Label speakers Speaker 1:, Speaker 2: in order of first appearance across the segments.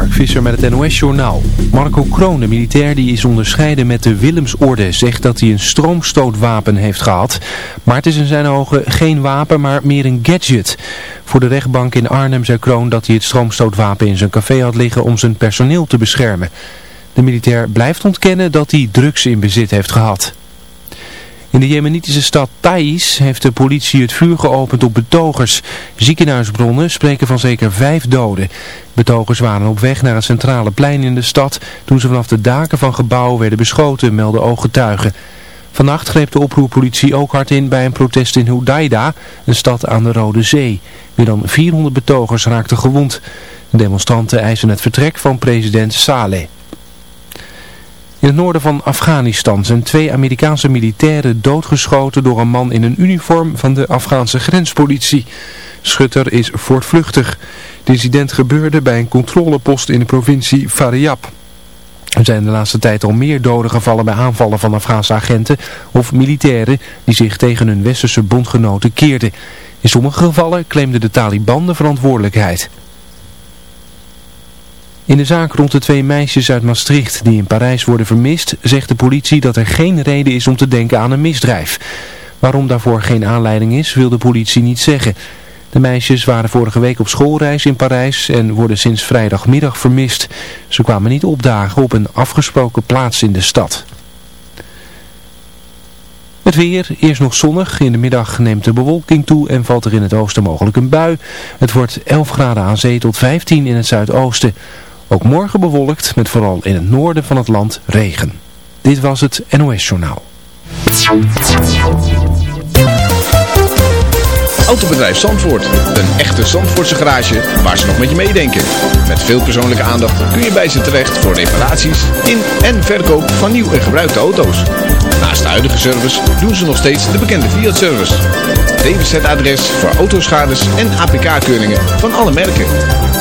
Speaker 1: Mark Visser met het NOS-journaal. Marco Kroon, de militair die is onderscheiden met de Willemsorde, zegt dat hij een stroomstootwapen heeft gehad. Maar het is in zijn ogen geen wapen, maar meer een gadget. Voor de rechtbank in Arnhem zei Kroon dat hij het stroomstootwapen in zijn café had liggen om zijn personeel te beschermen. De militair blijft ontkennen dat hij drugs in bezit heeft gehad. In de jemenitische stad Thais heeft de politie het vuur geopend op betogers. Ziekenhuisbronnen spreken van zeker vijf doden. Betogers waren op weg naar een centrale plein in de stad toen ze vanaf de daken van gebouwen werden beschoten, melden ooggetuigen. Vannacht greep de oproerpolitie ook hard in bij een protest in Hudaida, een stad aan de Rode Zee. Meer dan 400 betogers raakten gewond. De demonstranten eisen het vertrek van president Saleh. In het noorden van Afghanistan zijn twee Amerikaanse militairen doodgeschoten door een man in een uniform van de Afghaanse grenspolitie. Schutter is voortvluchtig. Het incident gebeurde bij een controlepost in de provincie Faryab. Er zijn de laatste tijd al meer doden gevallen bij aanvallen van Afghaanse agenten of militairen die zich tegen hun westerse bondgenoten keerden. In sommige gevallen claimden de Taliban de verantwoordelijkheid. In de zaak rond de twee meisjes uit Maastricht die in Parijs worden vermist, zegt de politie dat er geen reden is om te denken aan een misdrijf. Waarom daarvoor geen aanleiding is, wil de politie niet zeggen. De meisjes waren vorige week op schoolreis in Parijs en worden sinds vrijdagmiddag vermist. Ze kwamen niet opdagen op een afgesproken plaats in de stad. Het weer, eerst nog zonnig. In de middag neemt de bewolking toe en valt er in het oosten mogelijk een bui. Het wordt 11 graden aan zee tot 15 in het zuidoosten. Ook morgen bewolkt met vooral in het noorden van het land regen. Dit was het NOS Journaal.
Speaker 2: Autobedrijf Zandvoort. Een echte Zandvoortse garage waar ze nog met je meedenken. Met veel persoonlijke aandacht kun je bij ze terecht voor reparaties in en verkoop van nieuw en gebruikte auto's. Naast de huidige service doen ze nog steeds de bekende Fiat-service. DWZ-adres voor autoschades en APK-keuringen van alle merken.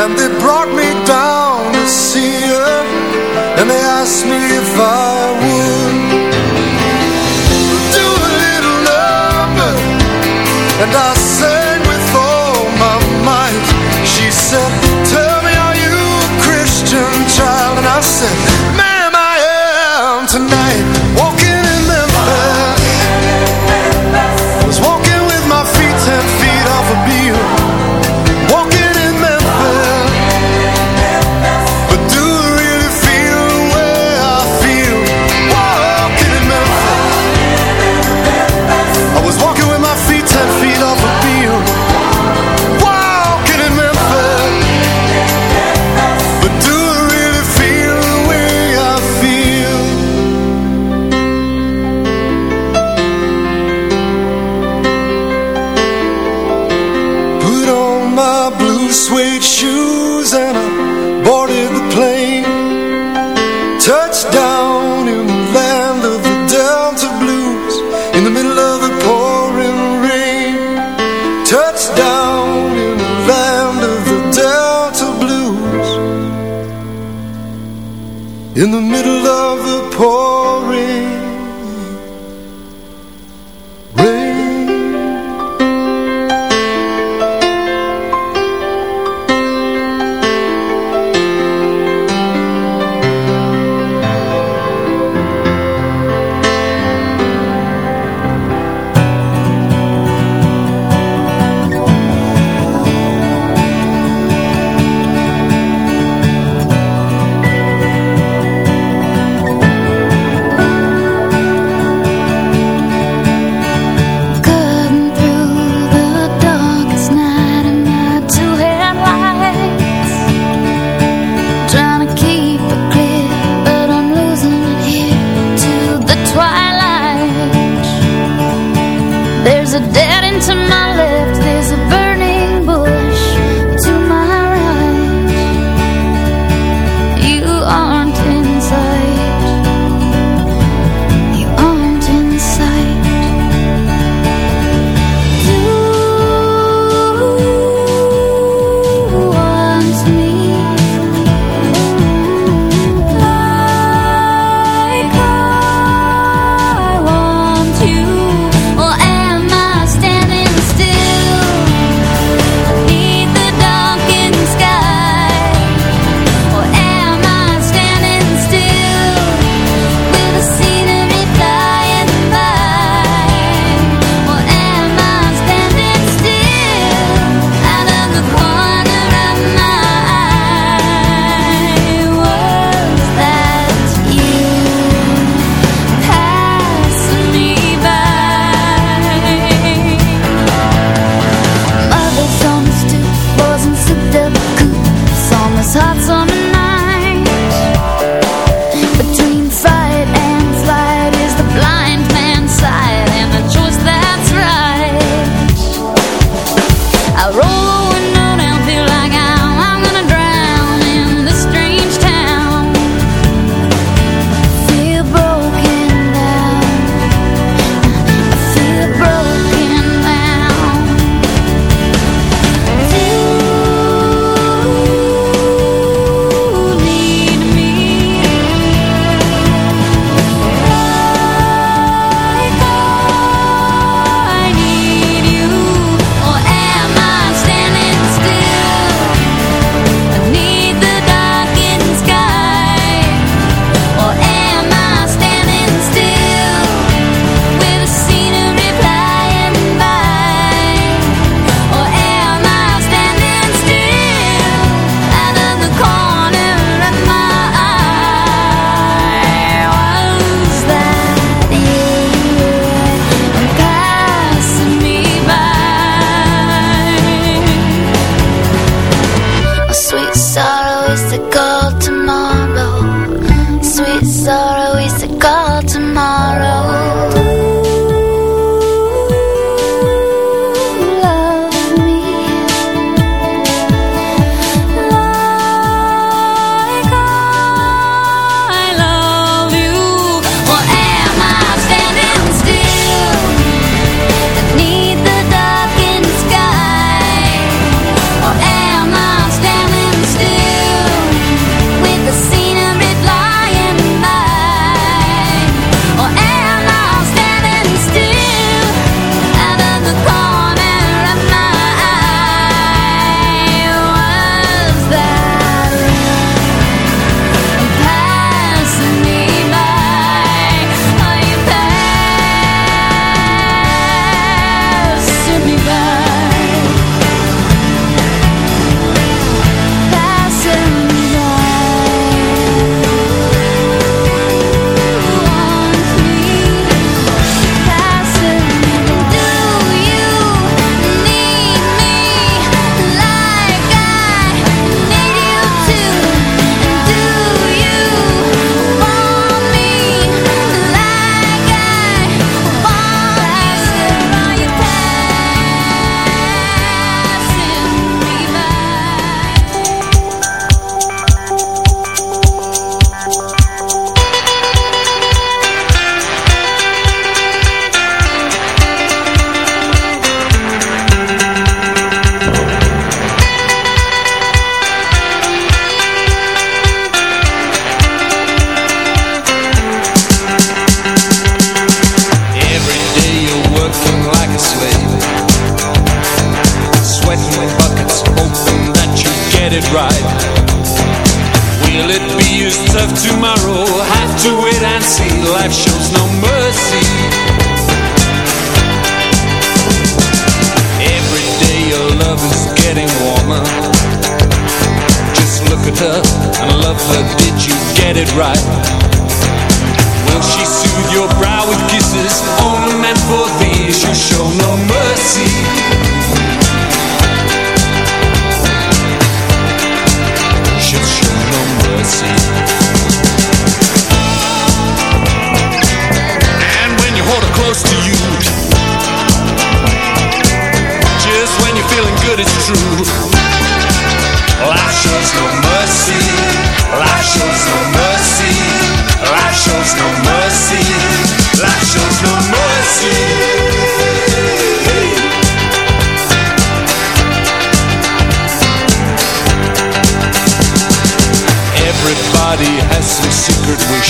Speaker 3: And they brought me down to see her And they asked me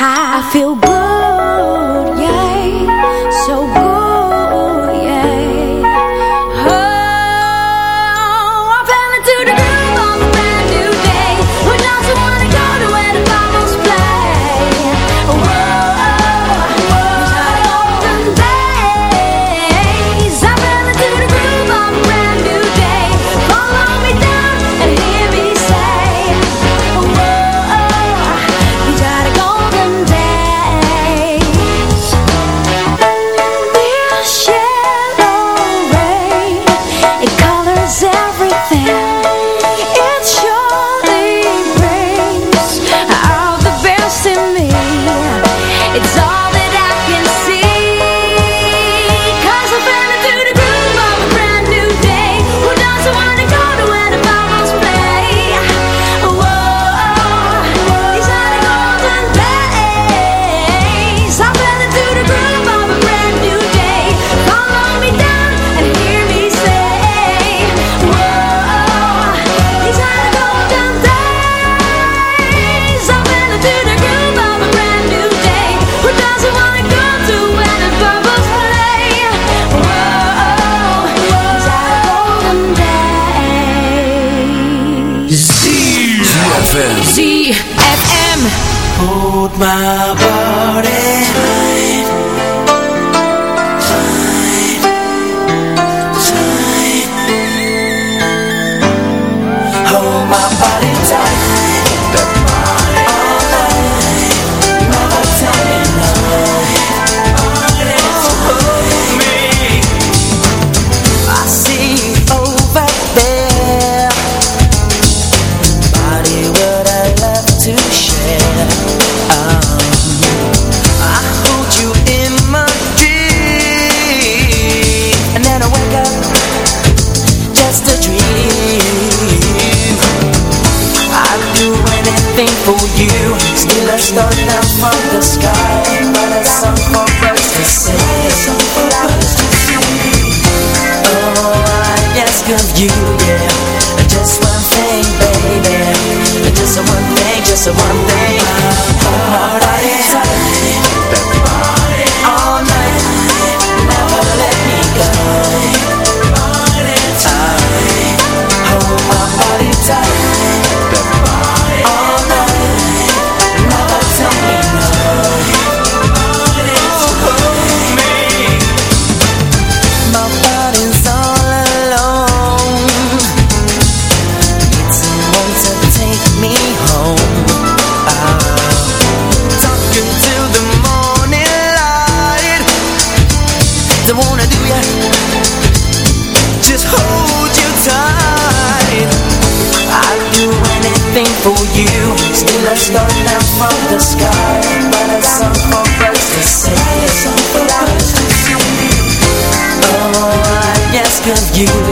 Speaker 4: I feel
Speaker 5: you,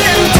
Speaker 4: sitting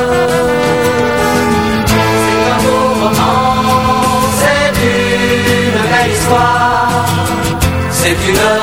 Speaker 6: 지나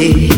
Speaker 6: day.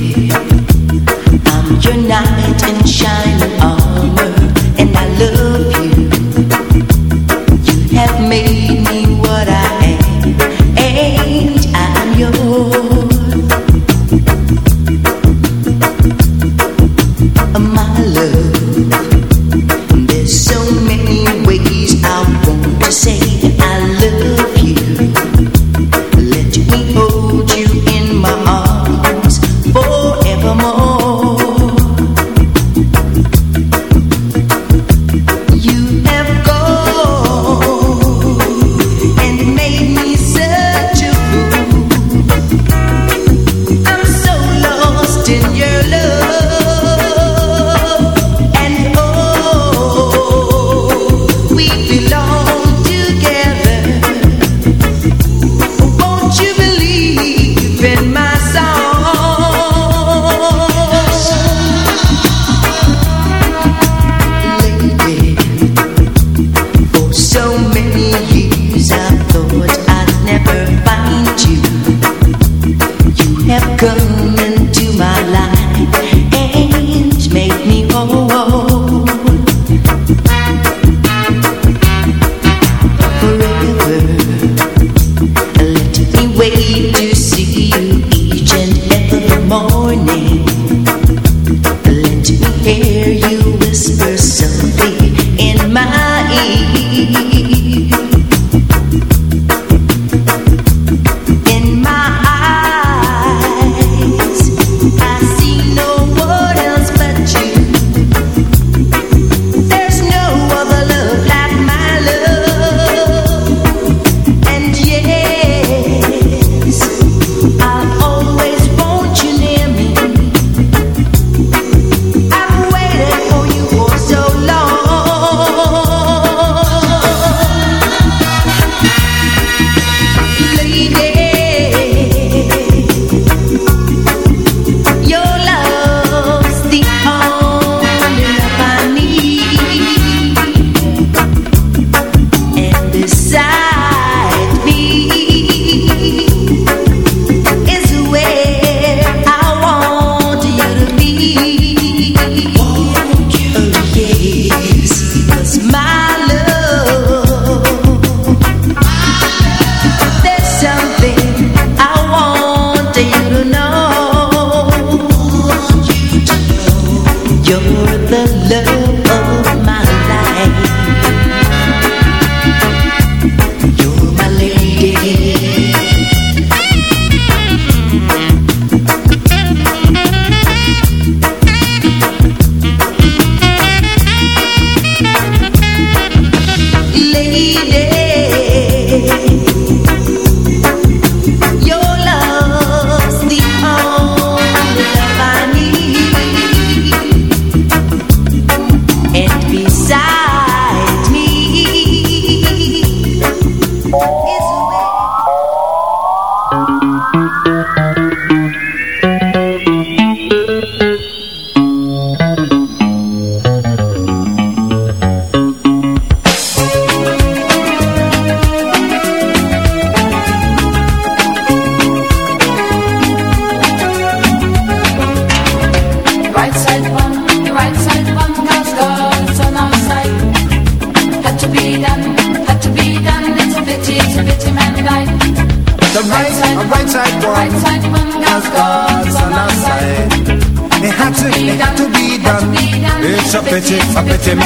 Speaker 6: Eh?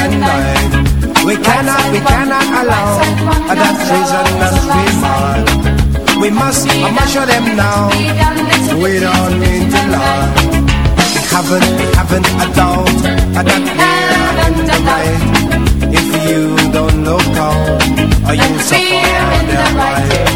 Speaker 6: We cannot, we cannot allow that treasonous remark. We must, I must show them now. We don't need to lie. Haven't, haven't a doubt that we are in the right. If you don't look out, are you so far
Speaker 7: in right?